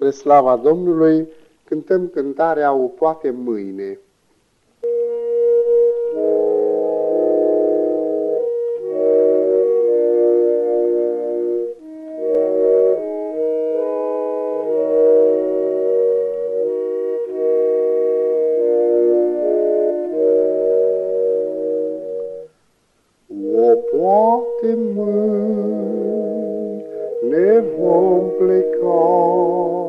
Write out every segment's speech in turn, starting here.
Spre slava Domnului cântăm cântarea O poate mâine. O poate mâine vom pleca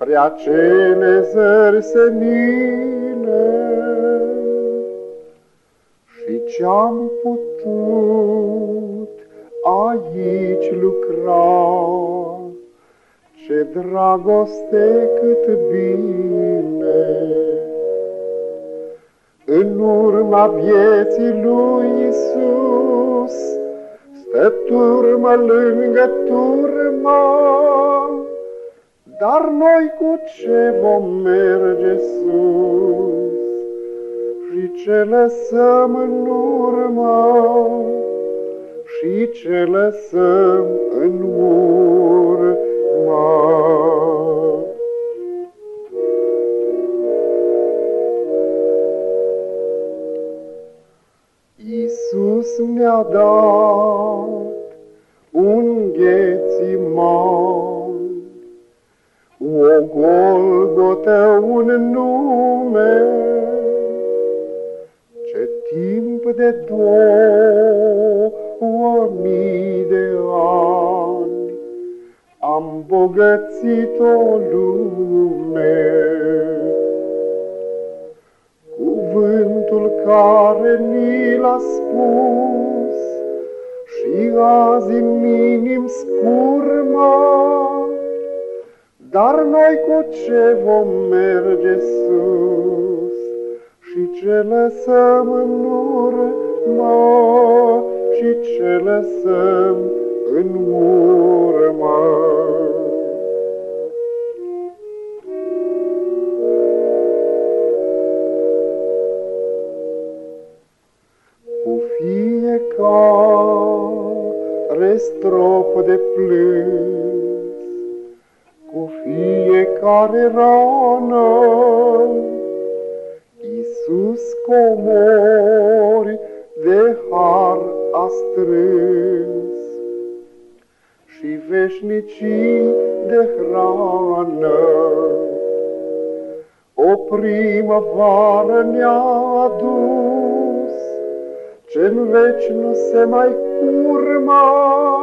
spre acele zări senine și ce-am putut aici lucra, ce dragoste cât bine. În urma vieții lui Isus, stă turmă lângă turmă, dar noi cu ce vom merge sus? Și ce lăsăm în urmă? Și ce lăsăm în urmă. Iisus mi-a dat un ghețiman o Golgotă un nume, ce timp de două mii de ani am bogățit o lume. Cuvântul care ni l-a spus și azi în minim scurma, dar noi cu ce vom merge sus și ce lăsăm în urmă și ce lăsăm în urmă. Cu fiecare strofă de plâns cu fiecare rană. Iisus comori de har a strâns și veșnicii de hrană. O primăvară ne-a adus, ce-n veci nu se mai curma,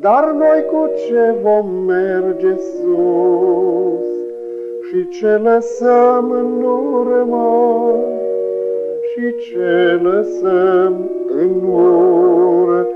dar noi cu ce vom merge sus și ce lăsăm în urmă și ce lăsăm în urmă?